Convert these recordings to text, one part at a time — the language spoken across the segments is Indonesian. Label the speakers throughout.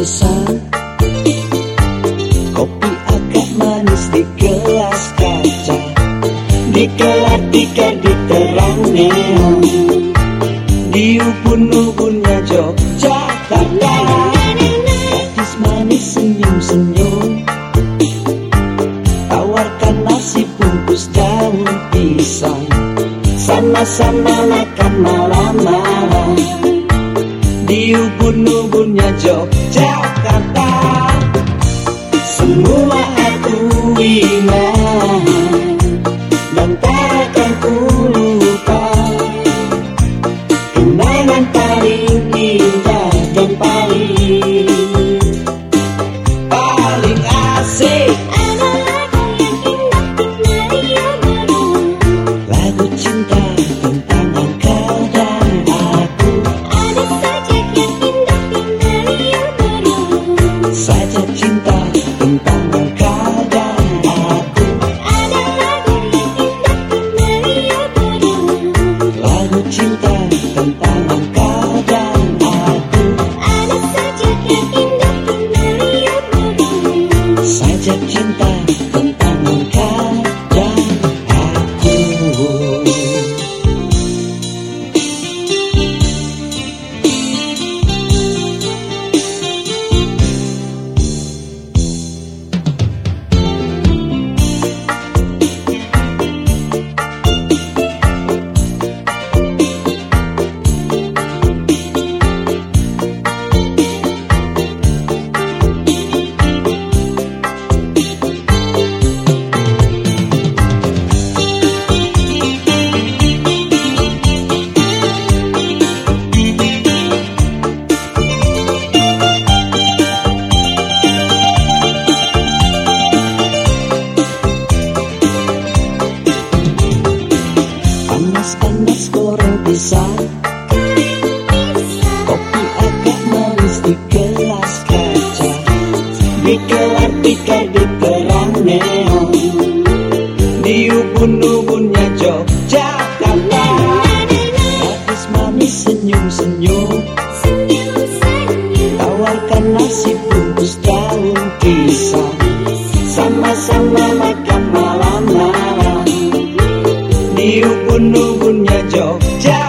Speaker 1: pisang Kopi agak manis di gelas kaca Di kelar tiga di terang neon. Di ubun-ubunnya Yogyakarta Gadis manis senyum-senyum. Tawarkan nasi bungkus daun pisang. Sama-sama makan malam-malam. Di ubun-ubunnya Jogja Yogyakarta Semua aku ingat Dan takkan ku lupa. Kenangan paling indah dan Paling tentang dan aku Saja cinta pisang Kopi agak manis di gelas kaca. Di kelar tikar di terang neon. Di ubun-ubunnya Yogyakarta Gadis manis senyum-senyum Tawarkan nasi bungkus daun pisang. Sama-sama makan malam-malam. Di ubun-ubunnya Yogyakarta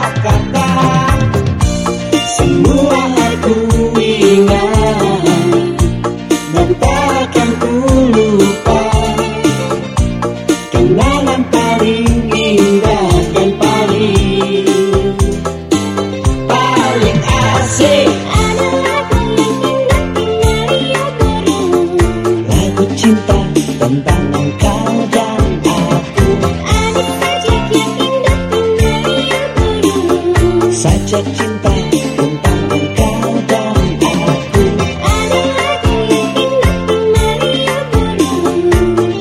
Speaker 1: Saja cinta tentang engkau dan aku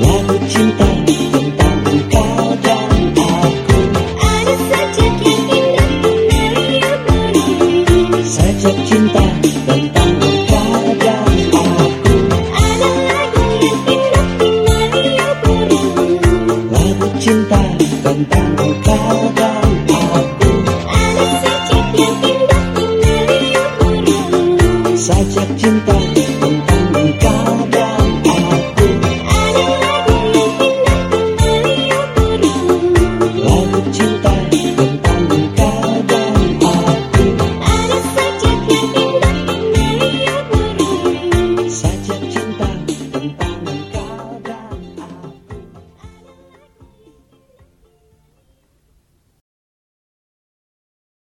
Speaker 1: Lagu cinta tentang engkau dan aku. Saja cinta tentang engkau dan aku. Lagu cinta tentang engkau dan aku chân ta tình cùng ta mình cao